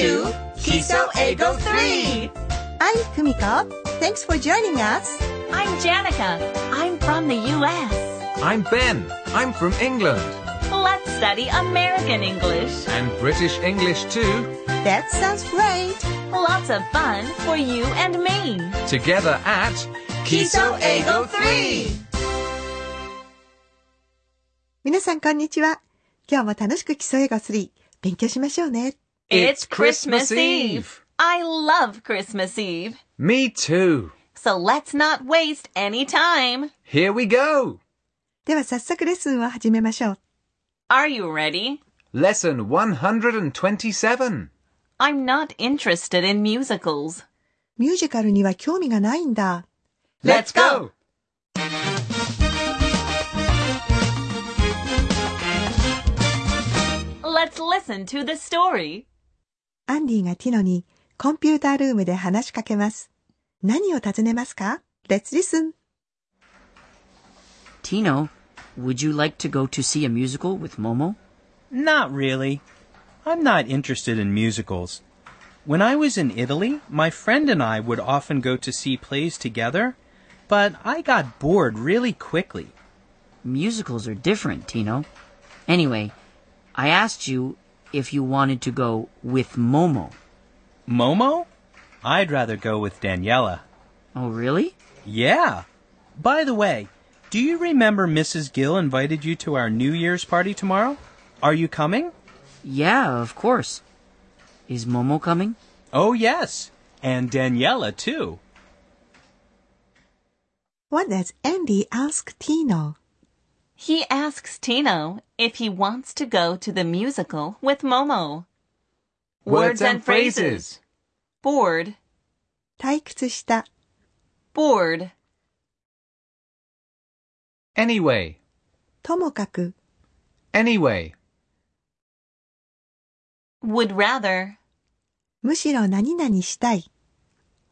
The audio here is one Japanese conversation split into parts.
to Kiso Ego 3. I'm Kumiko. Thanks for joining us. I'm Janica. I'm from the U.S. I'm Ben. I'm from England. Let's study American English. And British English too. That sounds great. Lots of fun for you and me. Together at Kiso Ego 3. 皆さんこんにちは。今日も楽しく基礎英語3勉強しましょうね。 It's Christmas Eve. I love Christmas Eve. Me too. So let's not waste any time. Here we go. では早速レッスンを始めましょう。 Are you ready? Lesson 127. I'm not interested in musicals. ミュージカルには興味がないんだ。 Let's go. Let's listen to the story. アンディがティノにコンピュータールームで話しかけます。何を尋ねますか ?Let's listen. Tino, would you like to go to see a musical with Momo? Not really. I'm not interested in musicals. When I was in Italy, my friend and I would often go to see plays together, but I got bored really quickly. Musicals are different, Tino. Anyway, I asked you if you wanted to go with Momo. Momo? I'd rather go with Daniela. Oh, really? Yeah. By the way, do you remember Mrs. Gill invited you to our New Year's party tomorrow? Are you coming? Yeah, of course. Is Momo coming? Oh, yes. And Daniela, too. What does Andy ask Tino? He asks Tino if he wants to go to the musical with Momo. Words and phrases. Bored, 退屈した。 bored, Anyway. ともかく、 Anyway. would rather, むしろ何々したい。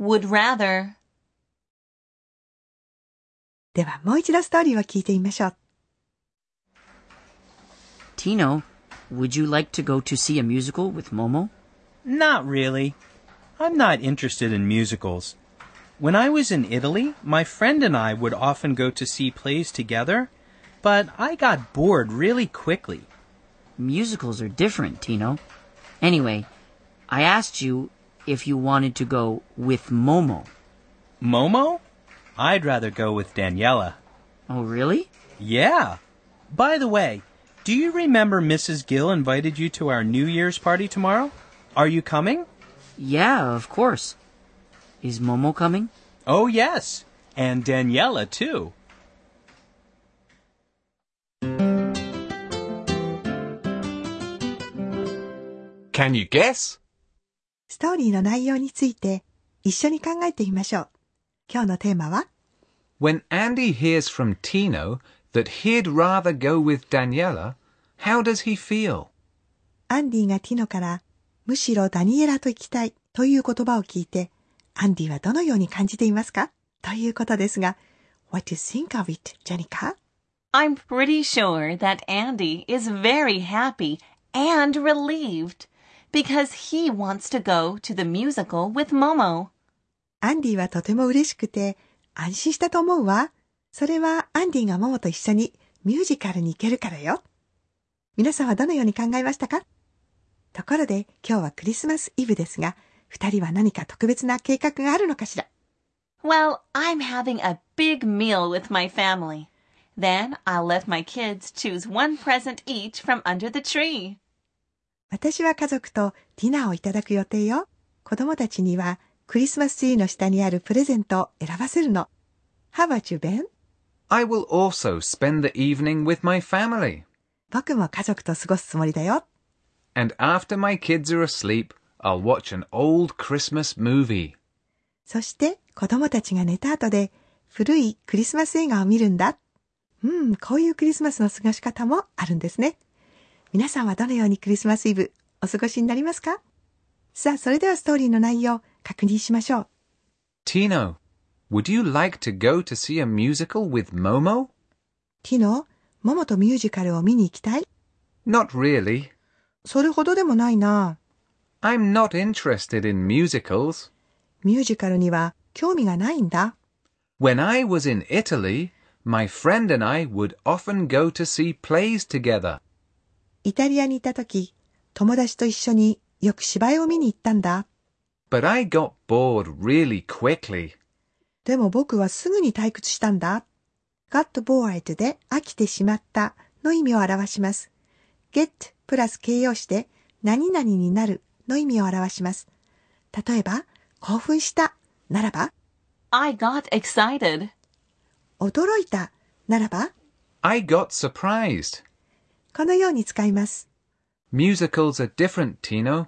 would rather. ではもう一度ストーリーを聞いてみましょう。 Tino, would you like to go to see a musical with Momo? Not really. I'm not interested in musicals. When I was in Italy, my friend and I would often go to see plays together, but I got bored really quickly. Musicals are different, Tino. Anyway, I asked you if you wanted to go with Momo. Momo? I'd rather go with Daniela. Oh, really? Yeah. By the way, do you remember Mrs. Gill invited you to our New Year's party tomorrow? Are you coming? Yeah, of course. Is Momo coming? Oh, yes. And Daniela, too. Can you guess? ストーリーの内容について一緒に考えてみましょう。今日のテーマは When Andy hears from Tino that he'd rather go with Daniela, how does he feel? アンディがティノからむしろダニエラと行きたいという言葉を聞いてアンディはどのように感じていますかということですが What do you think of it, Janica? I'm pretty sure that Andy is very happy and relieved because he wants to go to the musical with Momo. アンディはとても嬉しくて安心したと思うわ。それはアンディがモモと一緒にミュージカルに行けるからよ。皆さんはどのように考えましたか？ところで今日はクリスマスイブですが、二人は何か特別な計画があるのかしら？Well, I'm having a big meal with my family. Then I'll let my kids choose one present each from under the tree. 私は家族とディナーをいただく予定よ。子供たちにはクリスマスツリーの下にあるプレゼントを選ばせるの。How about you, Ben? I will also spend the evening with my family. 僕も家族と過ごすつもりだよ。And after my kids are asleep, I'll watch an old Christmas movie. そして子供たちが寝た後で古いクリスマス映画を見るんだ。うん、こういうクリスマスの過ごし方もあるんですね。皆さんはどのようにクリスマスイブお過ごしになりますか？さあ、それではストーリーの内容を確認しましょう。Tino, would you like to go to see a musical with Momo? ティノ、モモとミュージカルを見に行きたい Not really. それほどでもないな。 I'm not interested in musicals. ミュージカルには興味がないんだ。 When I was in Italy, my friend and I would often go to see plays together. イタリアにいた時、友達と一緒によく芝居を見に行ったんだ。 But I got bored really quickly. でも僕はすぐに退屈したんだ。got bored で飽きてしまったの意味を表します。get プラス形容詞で何々になるの意味を表します。例えば、興奮したならば、I got excited. 驚いたならば、I got surprised. このように使います。Musicals are different, Tino.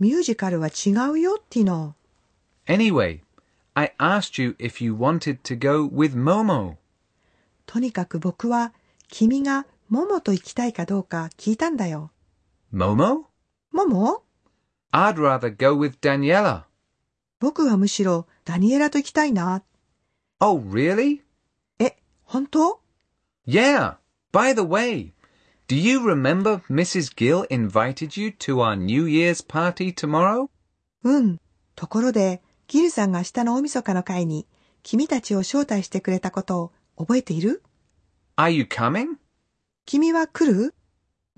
ミュージカルは違うよ、ティノ。Anyway, I asked you if you wanted to go with Momo. とにかく僕は君がモモと行きたいかどうか聞いたんだよ。 Momo? モモ I'd rather go with Daniela. 僕はむしろダニエラと行きたいな。 Oh, really? え、本当 Yeah. By the way, do you remember Mrs. Gill invited you to our New Year's party tomorrow? うん。ところで、 ギルさんが明日の大晦日の会に君たちを招待してくれたことを覚えている？Are you coming? 君は来る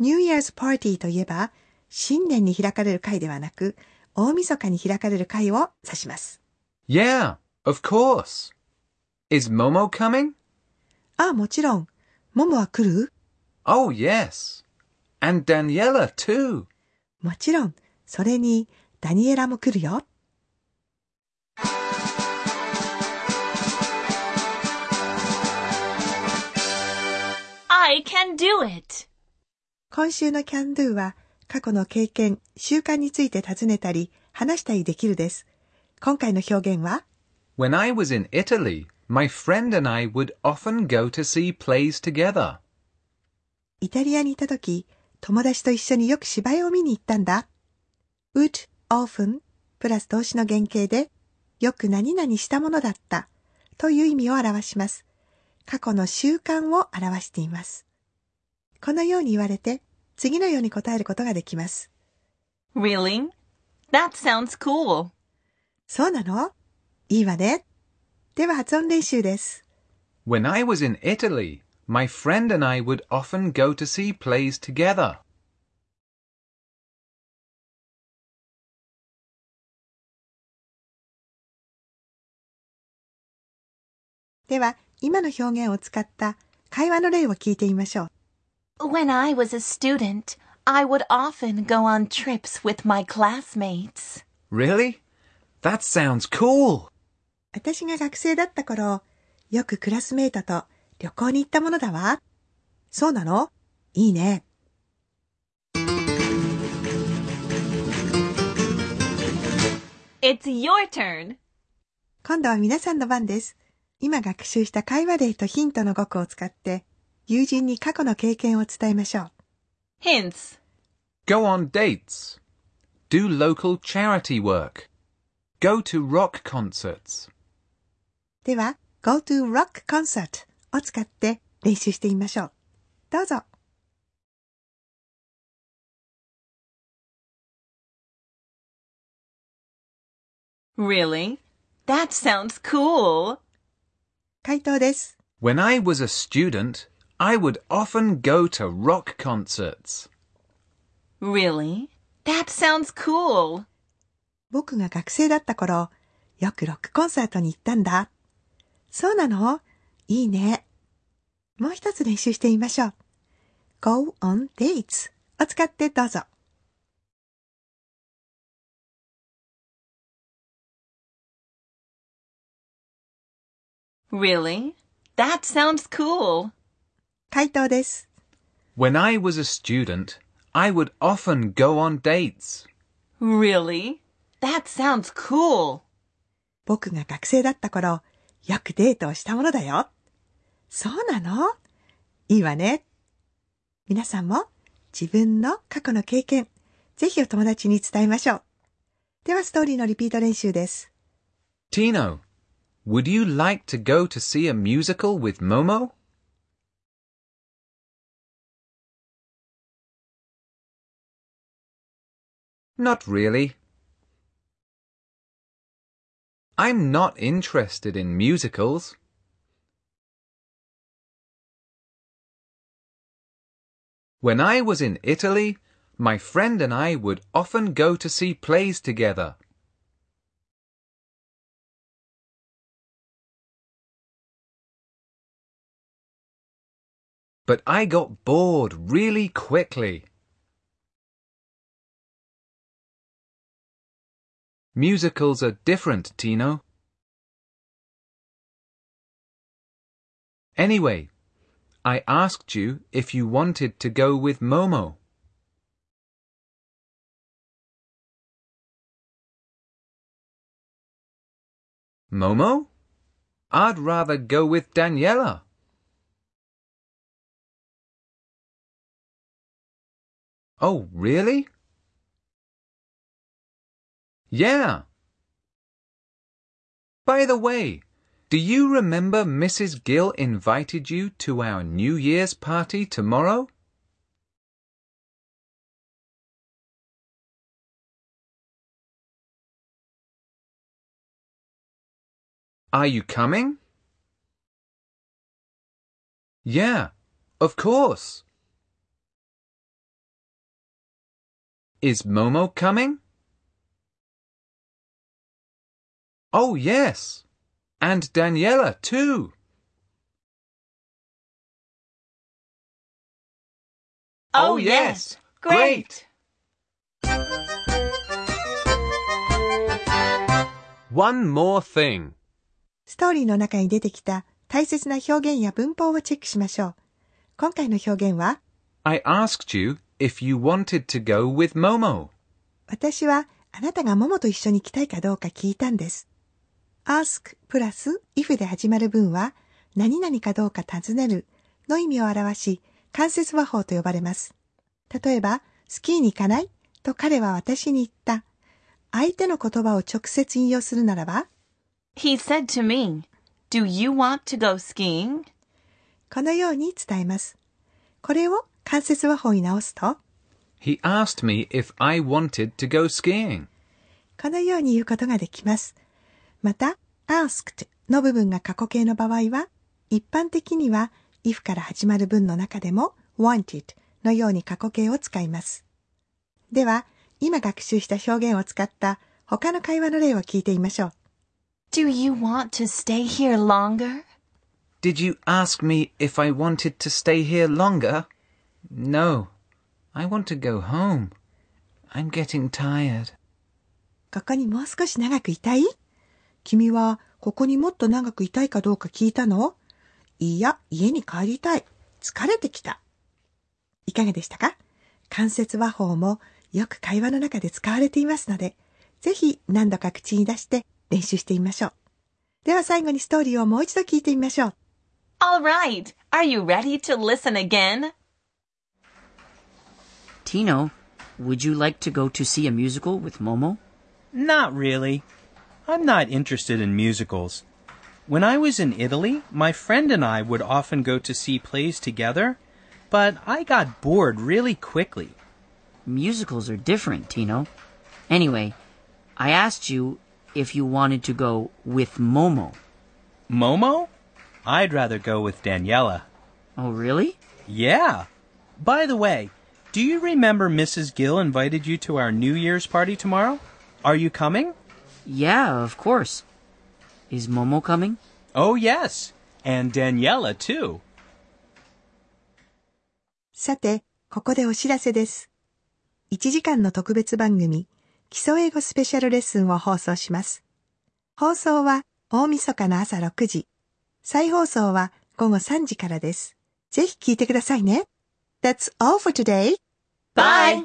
?New Year's Party といえば、新年に開かれる会ではなく、大晦日に開かれる会を指します。Yeah, of course. Is Momo coming? ああ、もちろん。モモは来る？Oh, yes. And Daniela, too. もちろん。それに、ダニエラも来るよ。I can do it. 今週の Can Do は、過去の経験、習慣について尋ねたり、話したりできるです。今回の表現は、When I was in Italy, my friend and I would often go to see plays together. イタリアにいた時、友達と一緒によく芝居を見に行ったんだ。would, often, プラス動詞の原型で、よく何々したものだった、という意味を表します。過去の習慣を表しています。このように言われて、次のように答えることができます。Really? That sounds cool. そうなのいいわね。では発音練習です。When I was in Italy, my friend and I would often go to see plays together. では、今の表現を使った会話の例を聞いてみましょう。When I was a student, I would often go on trips with my classmates. Really? That sounds cool. 私が学生だった頃、よくクラスメートと旅行に行ったものだわ。そうなのいいね。It's your turn. 今度は皆さんの番です。今学習した会話例とヒントの語句を使って、友人に過去の経験を伝えましょう。Hints. Go on dates. Do local charity work. Go to rock concerts. では、go to rock concert を使って練習してみましょう。どうぞ。Really? That sounds cool. 回答です。When I was a student, I would often go to rock concerts. Really? That sounds cool. 僕が学生だった頃、よくロックコンサートに行ったんだ。そうなのいいね。もう一つ練習してみましょう。go on dates を使ってどうぞ。Really? That sounds cool. 回答です。When I was a student, I would often go on dates. Really? That sounds cool. 僕が学生だった頃、よくデートをしたものだよ。そうなのいいわね。皆さんも自分の過去の経験、ぜひお友達に伝えましょう。ではストーリーのリピート練習です。Tino, would you like to go to see a musical with Momo? Not really. I'm not interested in musicals. When I was in Italy, my friend and I would often go to see plays together. But I got bored really quickly. Musicals are different, Tino. Anyway, I asked you if you wanted to go with Momo. Momo? I'd rather go with Daniela. Oh, really? Yeah. By the way, do you remember Mrs. Gill invited you to our New Year's party tomorrow? Are you coming? Yeah, of course. Is Momo coming? Oh, yes. And Daniela, too. Oh, yes. Great. One more thing. ストーリーの中に出てきた大切な表現や文法をチェックしましょう。今回の表現は、 I asked you if you wanted to go with Momo. 私はあなたがももと一緒に来たいかどうか聞いたんです。ask プラス if で始まる文は何々かどうか尋ねるの意味を表し間接和法と呼ばれます。例えば、スキーに行かない？と彼は私に言った。相手の言葉を直接引用するならば、He said to me, Do you want to go skiing? このように伝えます。これを間接和法に直すと、He asked me if I wanted to go skiing. このように言うことができます。また、asked の部分が過去形の場合は、一般的には if から始まる文の中でも wanted のように過去形を使います。では、今学習した表現を使った他の会話の例を聞いてみましょう。Do you want to stay here longer? Did you ask me if I wanted to stay here longer? No. I want to go home. I'm getting tired. ここにもう少し長くいたい？君はここにもっと長くいたいかどうか聞いたの？いや、家に帰りたい。疲れてきた。いかがでしたか？間接和法もよく会話の中で使われていますので、ぜひ何度か口に出して練習してみましょう。では最後にストーリーをもう一度聞いてみましょう。All right. Are you ready to listen again? Tino, would you like to go to see a musical with Momo? Not really. I'm not interested in musicals. When I was in Italy, my friend and I would often go to see plays together, but I got bored really quickly. Musicals are different, Tino. Anyway, I asked you if you wanted to go with Momo. Momo? I'd rather go with Daniela. Oh, really? Yeah. By the way, do you remember Mrs. Gill invited you to our New Year's party tomorrow? Are you coming? Yeah, of course. Is Momo coming? Oh, yes. And Daniela, too. さて、ここでお知らせです。1時間の特別番組、基礎英語スペシャルレッスンを放送します。放送は大晦日の朝6時。再放送は午後3時からです。ぜひ聞いてくださいね。That's all for today. Bye.